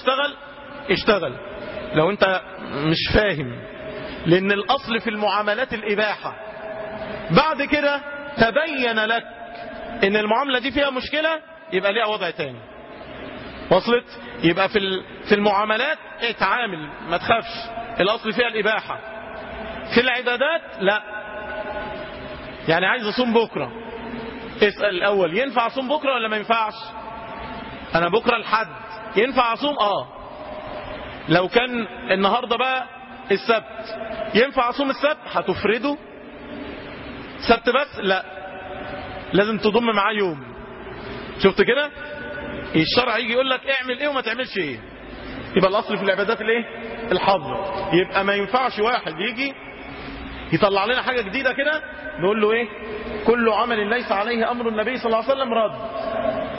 تشتغل اشتغل. لو انت مش فاهم لأن الأصل في المعاملات الإباحة. بعد كده تبين لك إن المعاملة دي فيها مشكلة يبقى ليها وضع تاني. وصلت؟ يبقى في في المعاملات اتعامل ما تخافش. الأصل فيها الإباحة. في العبادات لا. يعني عايز أصوم بكرة. اسأل الأول ينفع أصوم بكرة ولا ما ينفعش؟ أنا بكرة الحد. ينفع اصوم؟ آه. لو كان النهاردة بقى السبت ينفع اصوم السبت؟ هتفرده؟ سبت بس؟ لا. لازم تضم معاه يوم. شفت كده؟ الشرع يجي يقول لك اعمل إيه وما تعملش إيه. يبقى الاصل في العبادات الايه؟ الحظر يبقى ما ينفعش واحد يجي يطلع لنا حاجة جديدة كده نقول له إيه؟ كل عمل ليس عليه أمر النبي صلى الله عليه وسلم رد.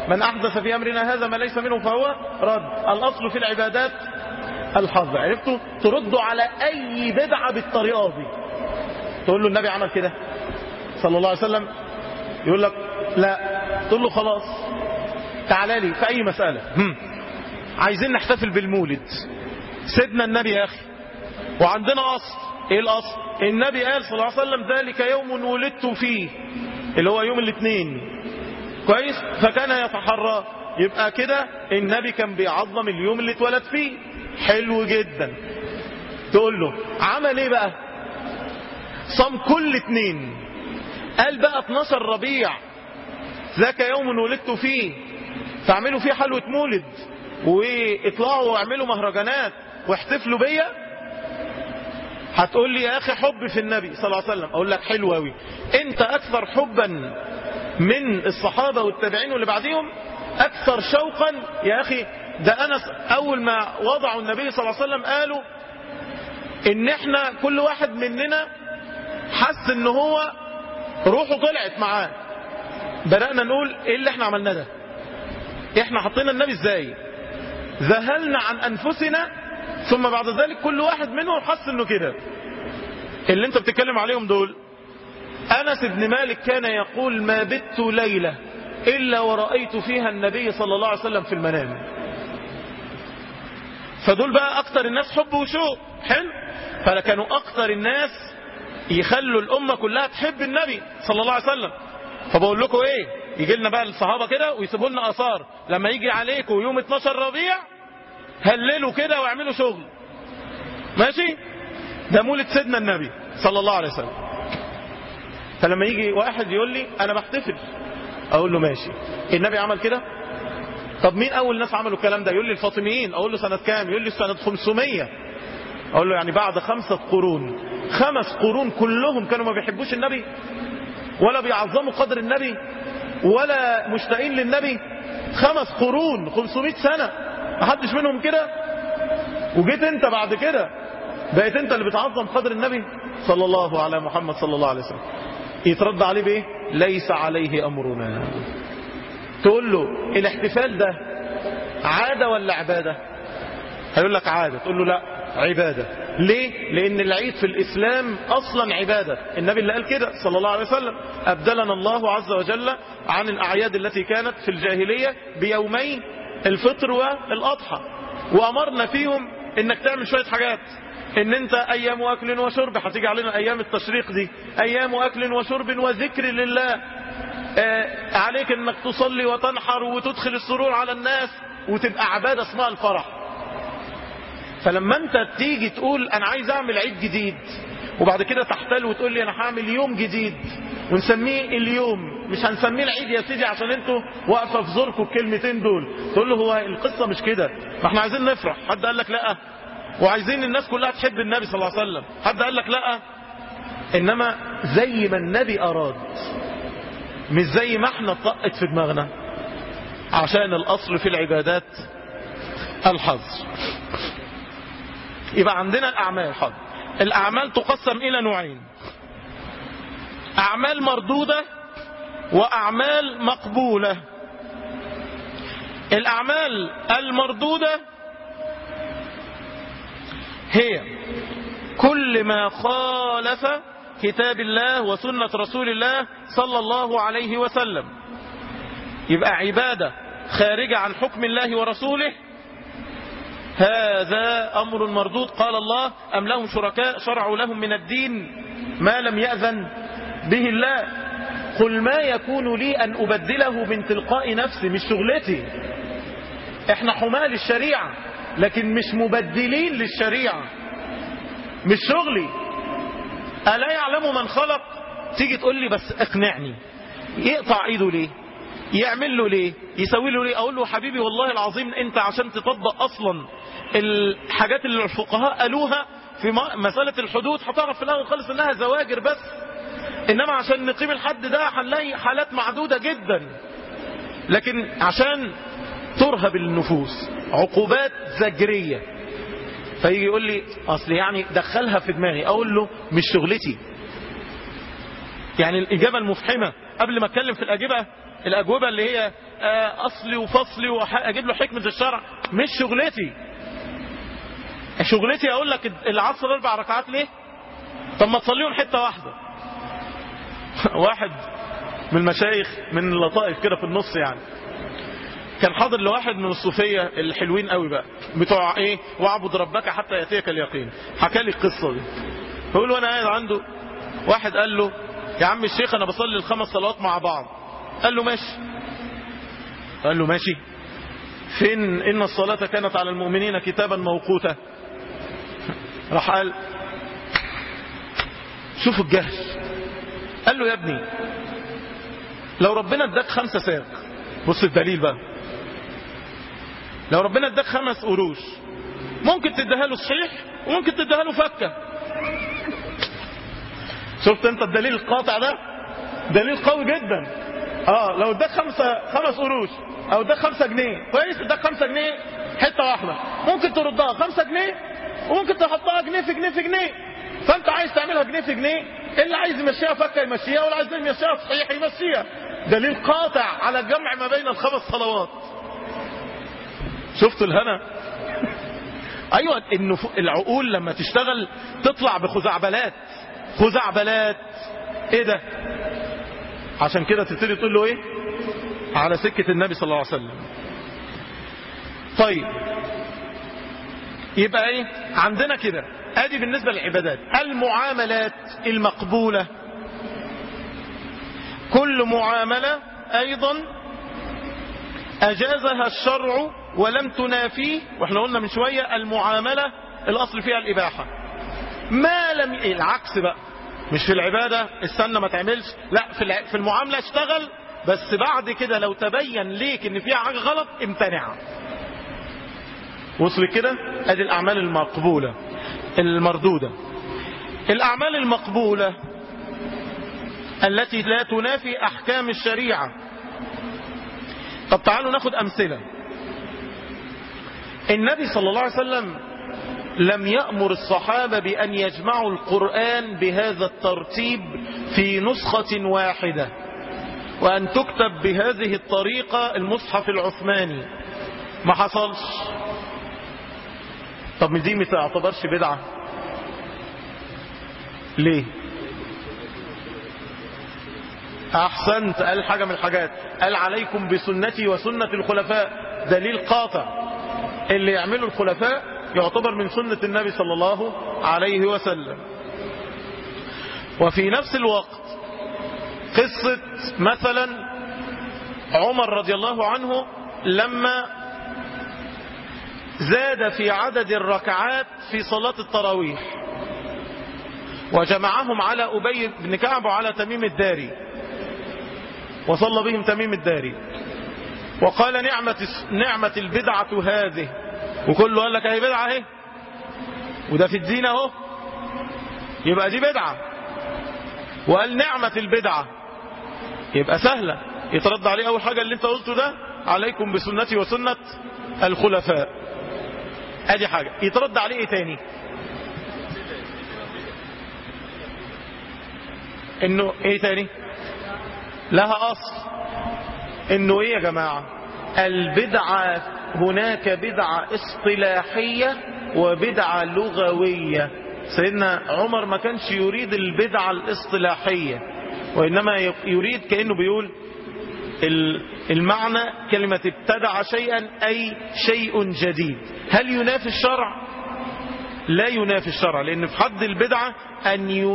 من أحدث في أمرنا هذا ما ليس منه فهو رد. الأصل في العبادات الحظر عرفتوا تردوا على أي بدعة بالطريقة دي. تقول له النبي عمل كده. صلى الله عليه وسلم يقول لك لا. تقول له خلاص. تعالى لي في أي مسألة. هم. عايزين نحتفل بالمولد. سيدنا النبي يا أخي. وعندنا أصل. إيه الأصل؟ النبي قال صلى الله عليه وسلم ذلك يوم ولدت فيه. اللي هو يوم الاثنين. كويس؟ فكان يتحرى. يبقى كده النبي كان بيعظم اليوم اللي اتولد فيه. حلو جدا. تقول له عمل إيه بقى؟ صام كل اتنين. قال بقى 12 ربيع. ذاك يوم ولدت فيه. فاعملوا فيه حلوة مولد. واطلعوا واعملوا مهرجانات. واحتفلوا بيا. هتقول لي يا أخي حب في النبي صلى الله عليه وسلم. أقول لك حلو قوي أنت أكثر حبا من الصحابة والتابعين واللي بعديهم أكثر شوقا يا أخي ده انس أول ما وضعوا النبي صلى الله عليه وسلم قالوا إن إحنا كل واحد مننا حس إن هو روحه طلعت معاه. بدأنا نقول إيه اللي إحنا عملناه ده؟ إحنا حطينا النبي إزاي؟ ذهلنا عن أنفسنا ثم بعد ذلك كل واحد منهم حس إنه كده. اللي أنت بتتكلم عليهم دول أنس بن مالك كان يقول ما بت ليلة إلا ورأيت فيها النبي صلى الله عليه وسلم في المنام. فدول بقى أكتر الناس حب وشوق. حلو؟ فكانوا أكتر الناس يخلوا الأمة كلها تحب النبي صلى الله عليه وسلم. فبقول لكم إيه؟ يجي لنا بقى الصحابة كده ويسيبوا لنا آثار. لما يجي عليكم يوم 12 ربيع هللوا كده واعملوا شغل. ماشي؟ ده مولد سيدنا النبي صلى الله عليه وسلم. فلما يجي واحد يقول لي أنا بحتفل أقول له ماشي. النبي عمل كده؟ طب مين أول ناس عملوا الكلام ده؟ يقول لي الفاطميين. أقول له سنة كام؟ يقول لي سنة 500 أقول له يعني بعد خمسة قرون. خمس قرون كلهم كانوا ما بيحبوش النبي ولا بيعظموا قدر النبي ولا مشتاقين للنبي. خمس قرون 500 سنة. ما حدش منهم كده؟ وجيت أنت بعد كده بقيت أنت اللي بتعظم قدر النبي؟ صلى الله على محمد صلى الله عليه وسلم. يترد عليه بإيه؟ ليس عليه أمرنا. تقول له الاحتفال ده عادة ولا عبادة؟ هيقول لك عادة. تقول له لا عبادة. ليه؟ لأن العيد في الإسلام أصلا عبادة. النبي اللي قال كده صلى الله عليه وسلم أبدلنا الله عز وجل عن الأعياد التي كانت في الجاهلية بيومين الفطر والأضحى. وأمرنا فيهم إنك تعمل شوية حاجات. إن أنت أيام اكل وشرب هتيجي علينا أيام التشريق دي. أيام اكل وشرب وذكر لله. آه عليك إنك تصلي وتنحر وتدخل السرور على الناس وتبقى عبادة اسمها الفرح. فلما أنت تيجي تقول أنا عايز أعمل عيد جديد وبعد كده تحتل وتقول لي أنا هعمل يوم جديد. ونسميه اليوم. مش هنسميه العيد يا سيدي عشان أنتوا واقفة في زوركم الكلمتين دول. تقول له هو القصة مش كده. ما إحنا عايزين نفرح. حد قال لك لأ؟ وعايزين الناس كلها تحب النبي صلى الله عليه وسلم. حد قال لك لأ؟ إنما زي ما النبي أراد. مش زي ما إحنا طقت في دماغنا. عشان الأصل في العبادات الحظ. يبقى عندنا الأعمال حظ. الأعمال تقسم إلى نوعين. أعمال مردودة وأعمال مقبولة. الأعمال المردودة هي كل ما خالف كتاب الله وسنة رسول الله صلى الله عليه وسلم. يبقى عبادة خارجة عن حكم الله ورسوله هذا أمر مردود. قال الله أم لهم شركاء شرعوا لهم من الدين ما لم يأذن به الله. قل ما يكون لي أن أبدله من تلقاء نفسي مش شغلتي. إحنا حماة للشريعة لكن مش مبدلين للشريعة مش شغلي. ألا يعلم من خلق؟ تيجي تقول لي بس اقنعني. يقطع إيده ليه؟ يعمل له ليه؟ يسوي له ليه؟ أقول له حبيبي والله العظيم أنت عشان تطبق أصلا الحاجات اللي الفقهاء قالوها في مسألة الحدود هتعرف في الأول خالص إنها زواجر بس. إنما عشان نقيم الحد ده هنلاقي حالات معدودة جدا. لكن عشان ترهب النفوس عقوبات زجرية. فيجي يقول لي أصل يعني دخلها في دماغي أقول له مش شغلتي. يعني الإجابة المفحمة قبل ما أتكلم في الاجوبة الأجوبة اللي هي أصلي وفصلي واجيب له حكمة الشرع مش شغلتي. شغلتي أقول لك العصر أربع ركعات ليه؟ طب ما تصليهم حتة واحدة. واحد من المشايخ من اللطائف كده في النص يعني. كان حاضر لواحد من الصوفية الحلوين قوي بقى بتوع إيه؟ واعبد ربك حتى يأتيك اليقين. حكى لي القصة دي. فقول له أنا قاعد عنده واحد قال له يا عم الشيخ أنا بصلي الخمس صلوات مع بعض. قال له ماشي. قال له ماشي. فين؟ إن الصلاة كانت على المؤمنين كتابا موقوتا. راح قال شوفوا الجهل قال له يا ابني لو ربنا اداك خمسة ساق بص الدليل بقى. لو ربنا اداك خمس قروش ممكن تديها له صحيح وممكن تديها له فكة. شفت انت الدليل القاطع ده؟ دليل قوي جدا. آه لو اداك خمسة خمس قروش أو اداك خمسة جنيه كويس اداك خمسة جنيه حتة واحدة. ممكن تردها. خمسة جنيه؟ وممكن تحطها جنيه في جنيه في جنيه. فأنت عايز تعملها جنيه في جنيه اللي عايز يمشيها فكة يمشيها واللي عايز يمشيها صحيح يمشيها. دليل قاطع على الجمع ما بين الخمس صلوات. شفتوا الهنا؟ أيوه النفو... العقول لما تشتغل تطلع بخزعبلات. خزعبلات. إيه ده؟ عشان كده تبتدي تقول له إيه؟ على سكة النبي صلى الله عليه وسلم. طيب. يبقى إيه؟ عندنا كده. أدي بالنسبة للعبادات. المعاملات المقبولة. كل معاملة أيضا أجازها الشرع ولم تنافيه. وإحنا قلنا من شوية المعاملة الأصل فيها الإباحة. ما لم العكس بقى. مش في العبادة استنى ما تعملش. لا في المعاملة اشتغل. بس بعد كده لو تبين ليك إن فيها حاجة غلط امتنع. وصل كده؟ أدي الأعمال المقبولة المردودة. الأعمال المقبولة التي لا تنافي أحكام الشريعة. طب تعالوا ناخد أمثلة. النبي صلى الله عليه وسلم لم يأمر الصحابة بأن يجمعوا القرآن بهذا الترتيب في نسخة واحدة وأن تكتب بهذه الطريقة المصحف العثماني. ما حصلش. طب دي ما تعتبرش بدعة؟ ليه؟ أحسنت قال حاجة من الحاجات. قال عليكم بسنتي وسنة الخلفاء. دليل قاطع. اللي يعمله الخلفاء يعتبر من سنة النبي صلى الله عليه وسلم. وفي نفس الوقت قصة مثلا عمر رضي الله عنه لما زاد في عدد الركعات في صلاة التراويح. وجمعهم على أبي بن كعب وعلى تميم الداري. وصلى بهم تميم الداري. وقال نعمة, نعمة البدعة هذه. وكله قال لك أهي بدعة أهي. وده في الدين أهو. يبقى دي بدعة. وقال نعمة البدعة. يبقى سهلة. يترد عليه أول حاجة اللي أنت قلته ده. عليكم بسنتي وسنة الخلفاء. أدي حاجة. يترد عليه إيه تاني؟ إنه إيه تاني؟ لها أصل. إنه إيه يا جماعة؟ البدعة هناك بدعة اصطلاحية وبدعة لغوية. سيدنا عمر ما كانش يريد البدعة الاصطلاحية وإنما يريد كأنه بيقول المعنى كلمة ابتدع شيئا أي شيء جديد. هل ينافي الشرع؟ لا ينافي الشرع لأن في حد البدعة أن